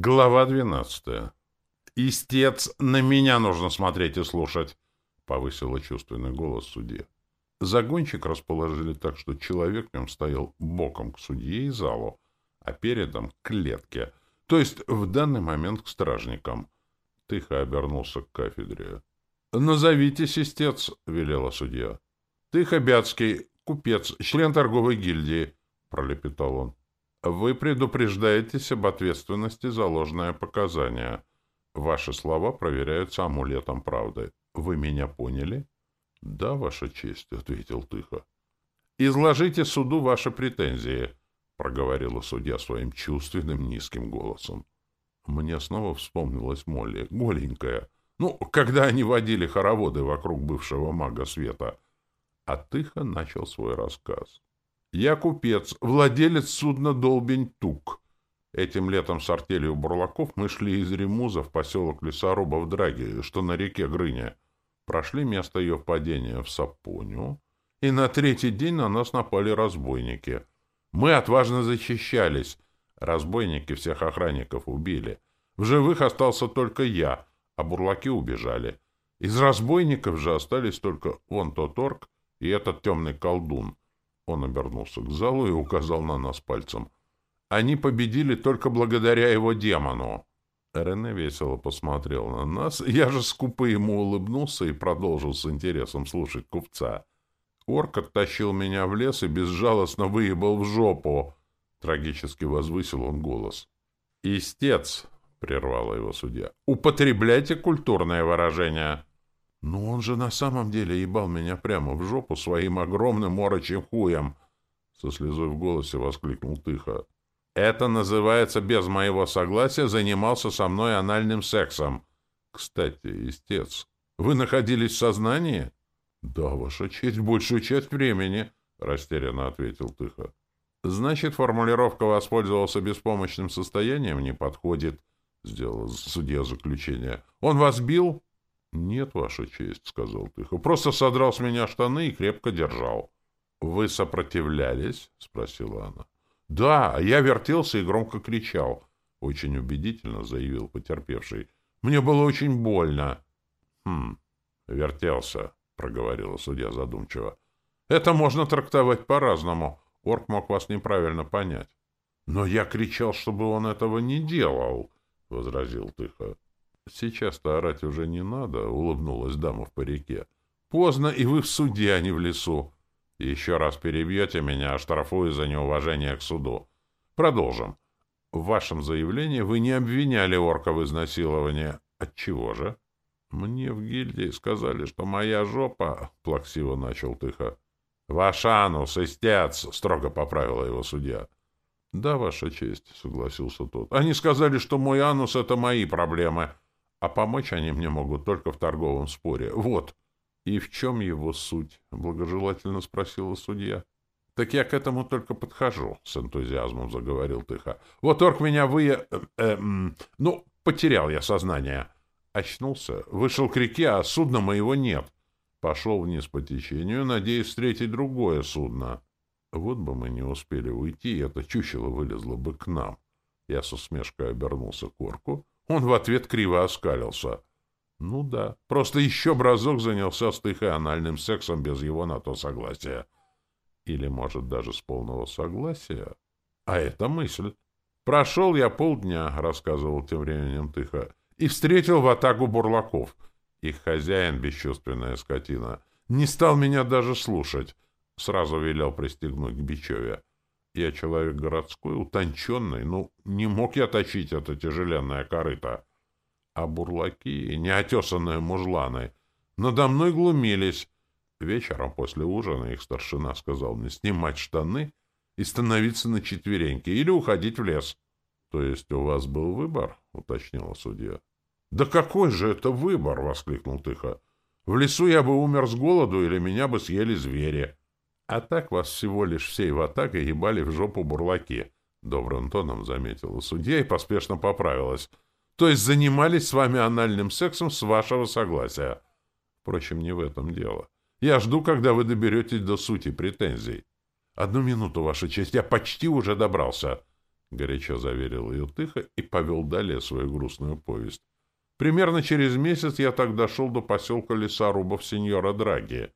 Глава двенадцатая. «Истец, на меня нужно смотреть и слушать!» — повысила чувственный голос судья. Загончик расположили так, что человек в нем стоял боком к судье и залу, а передом — к клетке, то есть в данный момент к стражникам. Тихо обернулся к кафедре. «Назовитесь, истец!» — велела судья. «Тихо Бяцкий, купец, член торговой гильдии!» — пролепетал он. Вы предупреждаетесь об ответственности за ложное показание. Ваши слова проверяются амулетом правды. Вы меня поняли? — Да, Ваша честь, — ответил Тихо. — Изложите суду ваши претензии, — проговорила судья своим чувственным низким голосом. Мне снова вспомнилась Молли, голенькая. Ну, когда они водили хороводы вокруг бывшего мага света. А Тихо начал свой рассказ. Я купец, владелец судна «Долбень-Тук». Этим летом с артелью бурлаков мы шли из Ремуза в поселок Лесорубов Драги, что на реке Грыня. Прошли место ее падения в Сапоню, и на третий день на нас напали разбойники. Мы отважно защищались. Разбойники всех охранников убили. В живых остался только я, а бурлаки убежали. Из разбойников же остались только вон тот орк и этот темный колдун — он обернулся к залу и указал на нас пальцем. «Они победили только благодаря его демону!» Рене весело посмотрел на нас. Я же скупо ему улыбнулся и продолжил с интересом слушать купца. Орк оттащил меня в лес и безжалостно выебал в жопу. Трагически возвысил он голос. «Истец!» — прервала его судья. «Употребляйте культурное выражение!» «Ну он же на самом деле ебал меня прямо в жопу своим огромным морочим хуем!» Со слезой в голосе воскликнул Тихо. «Это называется без моего согласия занимался со мной анальным сексом. Кстати, истец, вы находились в сознании?» «Да, ваша честь, большую часть времени», — растерянно ответил Тихо. «Значит, формулировка «воспользовался беспомощным состоянием» не подходит», — сделал судья заключение. «Он вас бил?» — Нет, Ваша честь, — сказал Тихо. — Просто содрал с меня штаны и крепко держал. — Вы сопротивлялись? — спросила она. — Да, я вертелся и громко кричал. — Очень убедительно заявил потерпевший. — Мне было очень больно. — Хм, вертелся, — проговорила судья задумчиво. — Это можно трактовать по-разному. Орк мог вас неправильно понять. — Но я кричал, чтобы он этого не делал, — возразил Тихо. «Сейчас-то орать уже не надо», — улыбнулась дама в парике. «Поздно, и вы в суде, а не в лесу. Еще раз перебьете меня, оштрафую за неуважение к суду. Продолжим. В вашем заявлении вы не обвиняли орка в изнасиловании. Отчего же?» «Мне в гильдии сказали, что моя жопа...» — плаксиво начал тихо. «Ваш анус, истец!» — строго поправила его судья. «Да, ваша честь», — согласился тот. «Они сказали, что мой анус — это мои проблемы». А помочь они мне могут только в торговом споре. Вот. И в чем его суть? Благожелательно спросила судья. Так я к этому только подхожу, с энтузиазмом заговорил Тихо. Вот орк меня вы... Э, э, ну, потерял я сознание. Очнулся, вышел к реке, а судна моего нет. Пошел вниз по течению, надеясь встретить другое судно. Вот бы мы не успели уйти, и это чучело вылезло бы к нам. Я с усмешкой обернулся к орку, он в ответ криво оскалился. Ну да, просто еще бразок занялся с анальным сексом без его на то согласия. Или, может, даже с полного согласия. А это мысль. Прошел я полдня, рассказывал тем временем тихо, и встретил в атаку бурлаков. Их хозяин, бесчувственная скотина, не стал меня даже слушать. Сразу велел пристегнуть к Бичеве. Я человек городской, утонченный, ну, не мог я точить это тяжеленное корыто. А бурлаки, неотесанные мужланы, надо мной глумились. Вечером после ужина их старшина сказал мне снимать штаны и становиться на четвереньки или уходить в лес. — То есть у вас был выбор? — уточнила судья. — Да какой же это выбор? — воскликнул Тихо. — В лесу я бы умер с голоду или меня бы съели звери. А так вас всего лишь всей в атаке ебали в жопу бурлаки, — добрым тоном заметила судья и поспешно поправилась. То есть занимались с вами анальным сексом с вашего согласия. Впрочем, не в этом дело. Я жду, когда вы доберетесь до сути претензий. Одну минуту, Ваша честь, я почти уже добрался. — горячо заверил ее тихо и повел далее свою грустную повесть. Примерно через месяц я так дошел до поселка лесорубов сеньора Драги.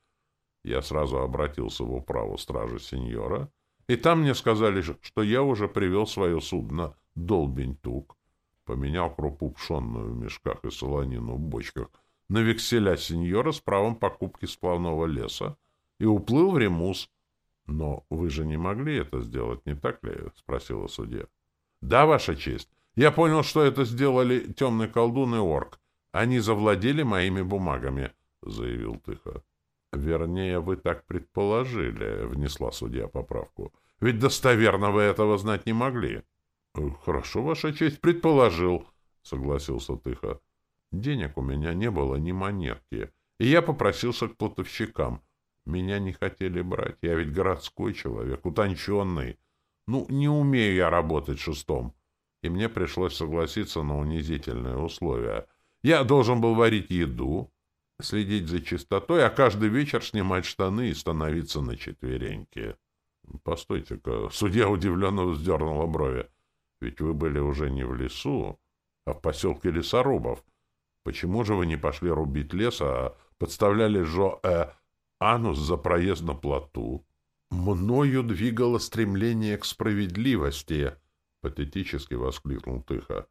Я сразу обратился в управу стражи сеньора, и там мне сказали, что я уже привел свое судно «Долбень-Тук», поменял крупу пшенную в мешках и солонину в бочках на векселя сеньора с правом покупки сплавного леса и уплыл в Ремус. — Но вы же не могли это сделать, не так ли? — спросила судья. — Да, Ваша честь. Я понял, что это сделали темный колдун и орк. Они завладели моими бумагами, — заявил Тихо. — Вернее, вы так предположили, — внесла судья поправку. — Ведь достоверно вы этого знать не могли. — Хорошо, Ваша честь, предположил, — согласился Тихо. Денег у меня не было ни монетки, и я попросился к платовщикам. Меня не хотели брать, я ведь городской человек, утонченный. Ну, не умею я работать шестом и мне пришлось согласиться на унизительные условия. Я должен был варить еду, следить за чистотой, а каждый вечер снимать штаны и становиться на четвереньки. Постойте-ка, судья удивленно вздернула брови. Ведь вы были уже не в лесу, а в поселке лесорубов. Почему же вы не пошли рубить лес, а подставляли Жо э, Анус за проезд на плоту? Мною двигало стремление к справедливости, Патетически воскликнул Тихо.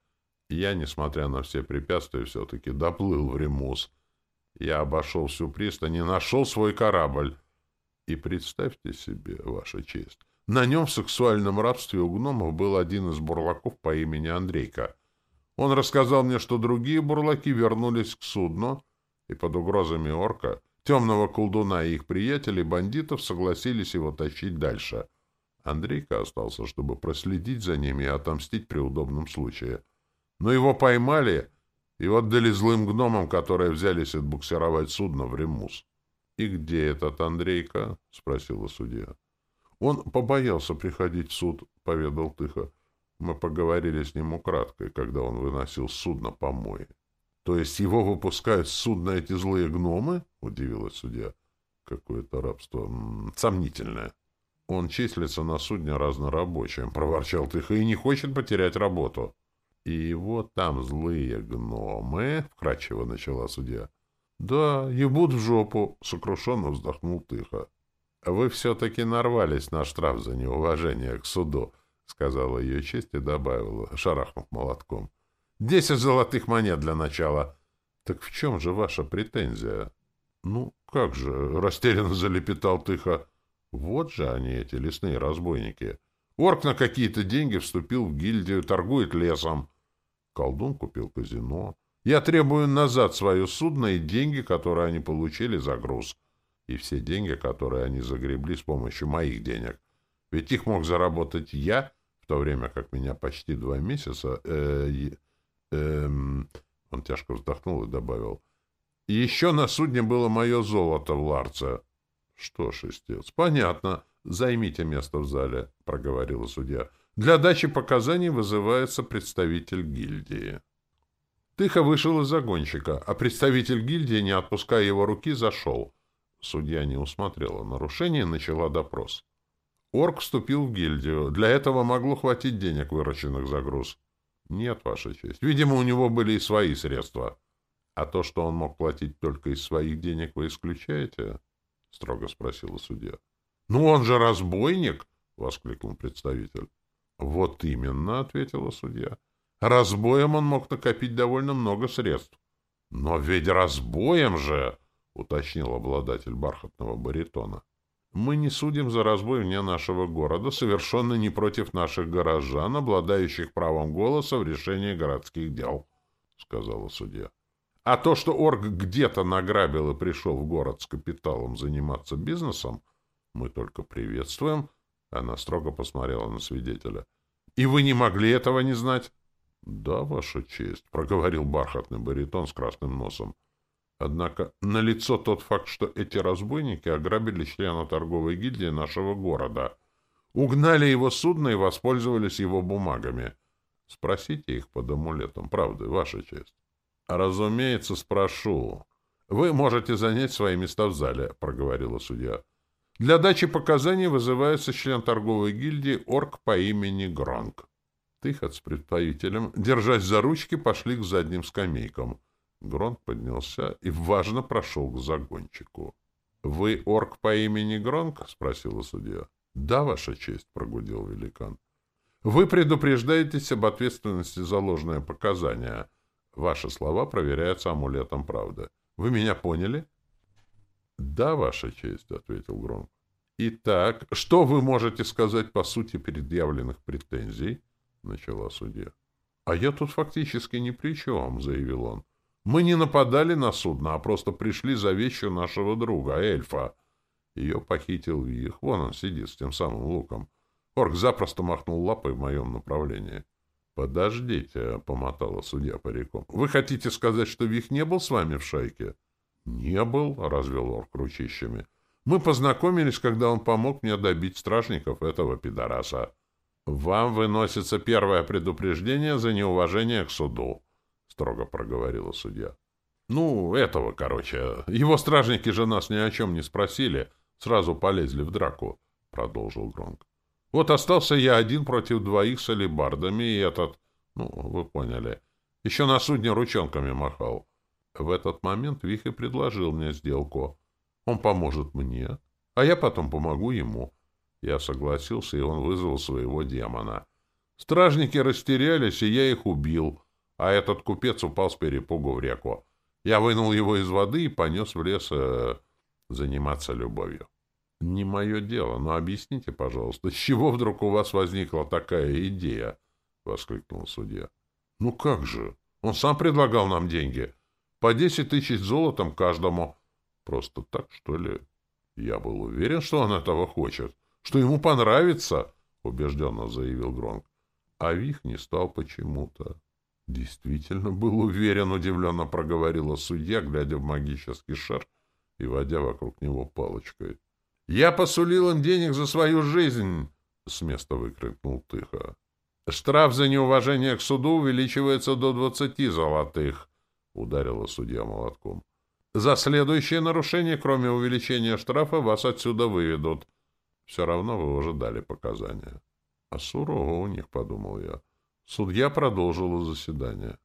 Я, несмотря на все препятствия, все-таки доплыл в Ремус. Я обошел всю пристань и нашел свой корабль. И представьте себе, Ваша честь, на нем в сексуальном рабстве у гномов был один из бурлаков по имени Андрейка. Он рассказал мне, что другие бурлаки вернулись к судну, и под угрозами орка, темного колдуна и их приятелей, бандитов согласились его тащить дальше — Андрейка остался, чтобы проследить за ними и отомстить при удобном случае. Но его поймали и отдали злым гномам, которые взялись отбуксировать судно в Ремус. — И где этот Андрейка? — спросила судья. — Он побоялся приходить в суд, — поведал Тихо. Мы поговорили с ним украдкой, когда он выносил судно по мое. — То есть его выпускают с судна эти злые гномы? — удивилась судья. — Какое-то рабство сомнительное. Он числится на судне разнорабочим, — проворчал тихо, — и не хочет потерять работу. — И вот там злые гномы, — вкратчиво начала судья. — Да, ебут в жопу, — сокрушенно вздохнул тихо. — Вы все-таки нарвались на штраф за неуважение к суду, — сказала ее честь и добавила, шарахнув молотком. — Десять золотых монет для начала. — Так в чем же ваша претензия? — Ну, как же, — растерянно залепетал тихо. Вот же они, эти лесные разбойники. Орк на какие-то деньги вступил в гильдию, торгует лесом. Колдун купил казино. Я требую назад свое судно и деньги, которые они получили за груз. И все деньги, которые они загребли с помощью моих денег. Ведь их мог заработать я, в то время как меня почти два месяца... Э, э, он тяжко вздохнул и добавил. Еще на судне было мое золото в ларце. Что ж, истец, понятно. Займите место в зале, проговорила судья. Для дачи показаний вызывается представитель гильдии. Тихо вышел из загонщика, а представитель гильдии, не отпуская его руки, зашел. Судья не усмотрела нарушение и начала допрос. Орк вступил в гильдию. Для этого могло хватить денег, выращенных за груз. Нет, Ваша честь. Видимо, у него были и свои средства. А то, что он мог платить только из своих денег, вы исключаете? — строго спросила судья. — Ну, он же разбойник! — воскликнул представитель. — Вот именно, — ответила судья. — Разбоем он мог накопить довольно много средств. — Но ведь разбоем же! — уточнил обладатель бархатного баритона. — Мы не судим за разбой вне нашего города, совершенно не против наших горожан, обладающих правом голоса в решении городских дел, — сказала судья. А то, что орг где-то награбил и пришел в город с капиталом заниматься бизнесом, мы только приветствуем. Она строго посмотрела на свидетеля. И вы не могли этого не знать? Да, ваша честь, проговорил бархатный баритон с красным носом. Однако налицо тот факт, что эти разбойники ограбили члена торговой гильдии нашего города, угнали его судно и воспользовались его бумагами. Спросите их под амулетом, правда, ваша честь. «Разумеется, спрошу. Вы можете занять свои места в зале», — проговорила судья. «Для дачи показаний вызывается член торговой гильдии орк по имени Гронг». Тыхот с представителем, держась за ручки, пошли к задним скамейкам. Гронк поднялся и важно прошел к загончику. — Вы орк по имени Гронк? — спросила судья. — Да, Ваша честь, — прогудел великан. — Вы предупреждаетесь об ответственности за ложное показание. Ваши слова проверяются амулетом правды. Вы меня поняли? — Да, Ваша честь, — ответил Гронк. — Итак, что вы можете сказать по сути предъявленных претензий? — начала судья. — А я тут фактически ни при чем, — заявил он. — Мы не нападали на судно, а просто пришли за вещью нашего друга, эльфа. Ее похитил Вих. Вон он сидит с тем самым луком. Орк запросто махнул лапой в моем направлении. — Подождите, — помотала судья париком. — Вы хотите сказать, что Вих не был с вами в шайке? — Не был, — развел орк ручищами. — Мы познакомились, когда он помог мне добить стражников этого пидораса. «Вам выносится первое предупреждение за неуважение к суду», — строго проговорила судья. «Ну, этого, короче. Его стражники же нас ни о чем не спросили, сразу полезли в драку», — продолжил Гронк. «Вот остался я один против двоих с алибардами, и этот, ну, вы поняли, еще на судне ручонками махал. В этот момент Вих и предложил мне сделку. Он поможет мне, а я потом помогу ему». Я согласился, и он вызвал своего демона. Стражники растерялись, и я их убил, а этот купец упал с перепугу в реку. Я вынул его из воды и понес в лес э, заниматься любовью. — Не мое дело, но объясните, пожалуйста, с чего вдруг у вас возникла такая идея? — воскликнул судья. — Ну как же? Он сам предлагал нам деньги. По десять тысяч золотом каждому. Просто так, что ли? Я был уверен, что он этого хочет что ему понравится, — убежденно заявил Гронк. А Вих не стал почему-то. Действительно был уверен, — удивленно проговорила судья, глядя в магический шар и водя вокруг него палочкой. — Я посулил им денег за свою жизнь! — с места выкрикнул Тыха. — Штраф за неуважение к суду увеличивается до двадцати золотых, — ударила судья молотком. — За следующее нарушение, кроме увеличения штрафа, вас отсюда выведут. — все равно вы уже дали показания. А сурово у них, подумал я. Судья продолжила заседание.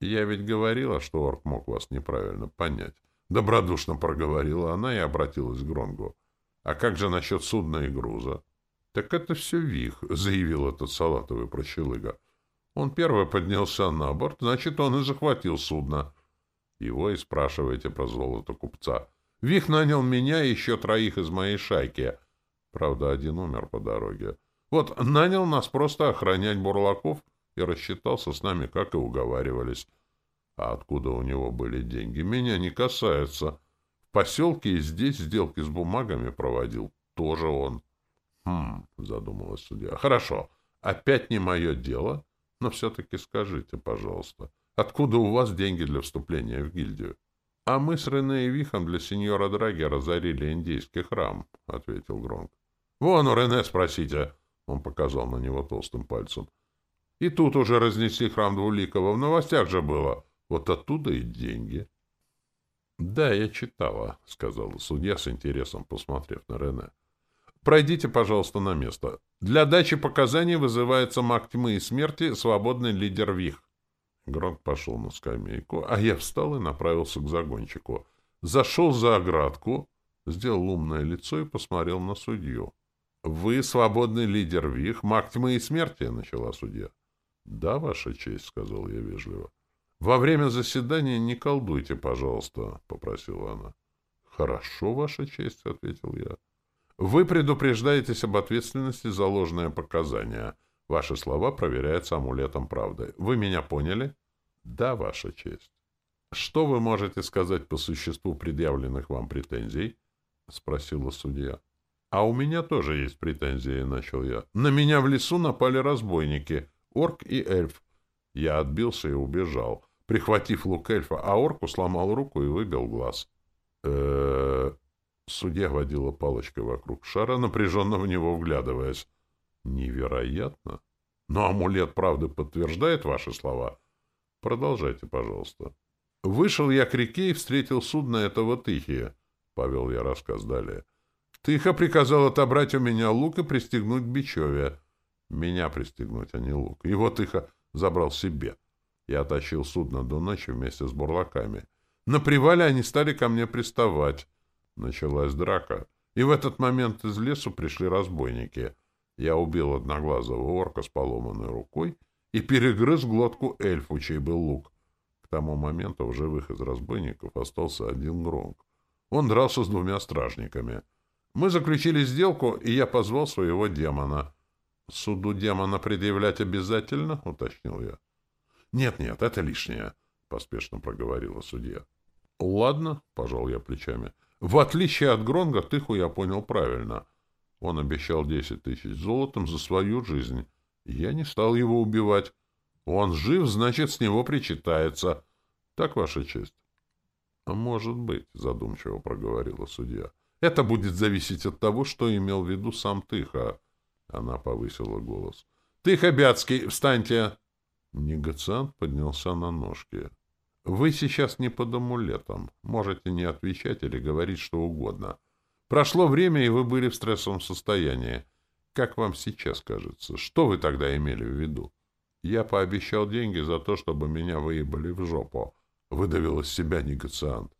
Я ведь говорила, что орк мог вас неправильно понять. Добродушно проговорила она и обратилась к Гронгу. А как же насчет судна и груза? Так это все Вих, заявил этот салатовый прощелыга. Он первый поднялся на борт, значит, он и захватил судно. Его и спрашиваете про золото купца. Вих нанял меня и еще троих из моей шайки — Правда, один умер по дороге. Вот нанял нас просто охранять бурлаков и рассчитался с нами, как и уговаривались. А откуда у него были деньги, меня не касается. В поселке и здесь сделки с бумагами проводил тоже он. Хм, задумалась судья. Хорошо, опять не мое дело, но все-таки скажите, пожалуйста, откуда у вас деньги для вступления в гильдию? — А мы с Рене и Вихом для сеньора Драги разорили индийский храм, — ответил Гронк. Вон у Рене спросите. Он показал на него толстым пальцем. И тут уже разнесли храм Двуликова. В новостях же было. Вот оттуда и деньги. — Да, я читала, — сказала судья с интересом, посмотрев на Рене. — Пройдите, пожалуйста, на место. Для дачи показаний вызывается маг тьмы и смерти, свободный лидер Вих. Гронк пошел на скамейку, а я встал и направился к загончику. Зашел за оградку, сделал умное лицо и посмотрел на судью. — Вы свободный лидер ВИХ, маг тьмы и смерти, — начала судья. — Да, Ваша честь, — сказал я вежливо. — Во время заседания не колдуйте, пожалуйста, — попросила она. — Хорошо, Ваша честь, — ответил я. — Вы предупреждаетесь об ответственности за ложное показание. Ваши слова проверяются амулетом правды. Вы меня поняли? — Да, Ваша честь. — Что вы можете сказать по существу предъявленных вам претензий? — спросила судья. — «А у меня тоже есть претензии», — начал я. «На меня в лесу напали разбойники, орк и эльф. Я отбился и убежал, прихватив лук эльфа, а орку сломал руку и выбил глаз». э Судья водила палочкой вокруг шара, напряженно в него вглядываясь. «Невероятно! Но амулет правды подтверждает ваши слова?» «Продолжайте, пожалуйста». «Вышел я к реке и встретил судно этого Тыхия», — повел я рассказ далее. Тихо приказал отобрать у меня лук и пристегнуть к Бичеве. Меня пристегнуть, а не лук. Его тихо забрал себе. Я тащил судно до ночи вместе с бурлаками. На привале они стали ко мне приставать. Началась драка. И в этот момент из лесу пришли разбойники. Я убил одноглазого орка с поломанной рукой и перегрыз глотку эльфу, чей был лук. К тому моменту в живых из разбойников остался один гронк. Он дрался с двумя стражниками. Мы заключили сделку, и я позвал своего демона. «Суду демона предъявлять обязательно?» — уточнил я. «Нет-нет, это лишнее», — поспешно проговорила судья. «Ладно», — пожал я плечами. «В отличие от Гронга, Тыху я понял правильно. Он обещал десять тысяч золотом за свою жизнь. Я не стал его убивать. Он жив, значит, с него причитается. Так, Ваша честь?» «А «Может быть», — задумчиво проговорила судья. «Это будет зависеть от того, что имел в виду сам Тыха». Она повысила голос. «Тыха Бяцкий, встаньте!» Негациант поднялся на ножки. «Вы сейчас не под амулетом. Можете не отвечать или говорить что угодно. Прошло время, и вы были в стрессовом состоянии. Как вам сейчас кажется? Что вы тогда имели в виду? Я пообещал деньги за то, чтобы меня выебали в жопу. Выдавил из себя негациант.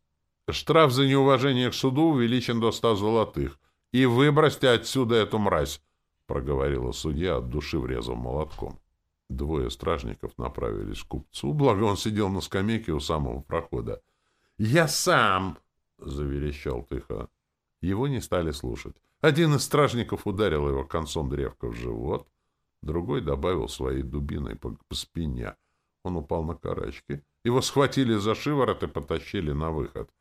Штраф за неуважение к суду увеличен до ста золотых. И выбросьте отсюда эту мразь, проговорила судья от души врезав молотком. Двое стражников направились к купцу, благо он сидел на скамейке у самого прохода. «Я сам!» — заверещал тихо. Его не стали слушать. Один из стражников ударил его концом древка в живот, другой добавил своей дубиной по, по спине. Он упал на карачки. Его схватили за шиворот и потащили на выход.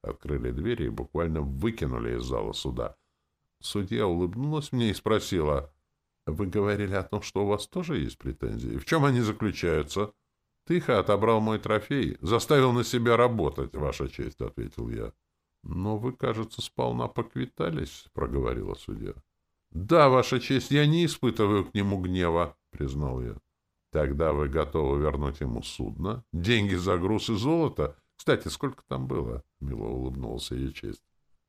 Открыли двери и буквально выкинули из зала суда. Судья улыбнулась мне и спросила, «Вы говорили о том, что у вас тоже есть претензии? В чем они заключаются?» «Тихо отобрал мой трофей, заставил на себя работать, Ваша честь», — ответил я. «Но вы, кажется, сполна поквитались», — проговорила судья. «Да, Ваша честь, я не испытываю к нему гнева», — признал я. «Тогда вы готовы вернуть ему судно, деньги за груз и золото? Кстати, сколько там было?» — мило улыбнулся ее честь.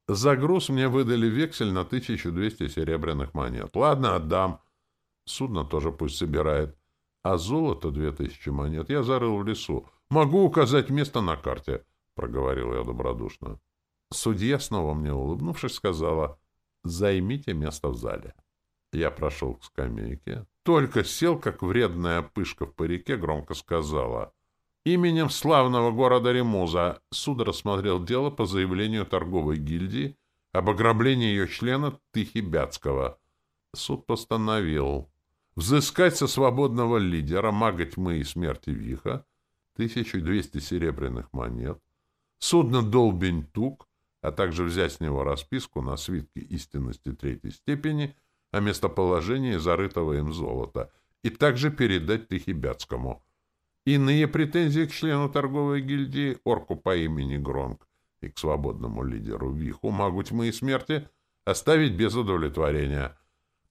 «За груз мне выдали вексель на 1200 серебряных монет. Ладно, отдам. Судно тоже пусть собирает. А золото — 2000 монет я зарыл в лесу. Могу указать место на карте», — проговорил я добродушно. Судья, снова мне улыбнувшись, сказала, «Займите место в зале». Я прошел к скамейке. Только сел, как вредная пышка в парике, громко сказала, «Именем славного города Ремуза суд рассмотрел дело по заявлению торговой гильдии об ограблении ее члена Тыхибятского. Суд постановил взыскать со свободного лидера мага тьмы и смерти Виха 1200 серебряных монет, судно Долбень-Тук а также взять с него расписку на свитке истинности третьей степени о местоположении зарытого им золота и также передать Тихибятскому. Иные претензии к члену торговой гильдии, орку по имени Гронг, и к свободному лидеру Виху, магу тьмы и смерти, оставить без удовлетворения.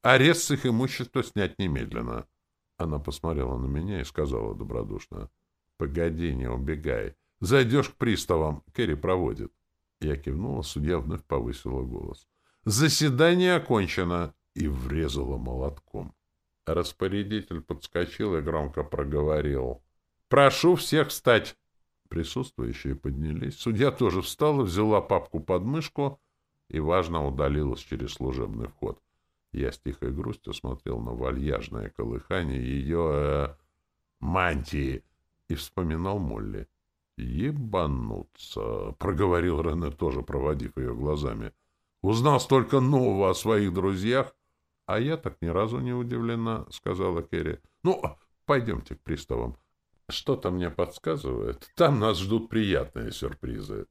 Арест с их имущества снять немедленно. Она посмотрела на меня и сказала добродушно. — Погоди, не убегай. Зайдешь к приставам, Керри проводит. Я кивнула, судья вновь повысила голос. «Заседание окончено!» и врезала молотком. Распорядитель подскочил и громко проговорил. «Прошу всех встать!» Присутствующие поднялись. Судья тоже встала, взяла папку под мышку и, важно, удалилась через служебный вход. Я с тихой грустью смотрел на вальяжное колыхание ее э, мантии и вспоминал Молли. «Ебануться!» — проговорил Рене, тоже проводив ее глазами. «Узнал столько нового о своих друзьях!» «А я так ни разу не удивлена», — сказала Керри. «Ну, пойдемте к приставам. Что-то мне подсказывает. Там нас ждут приятные сюрпризы».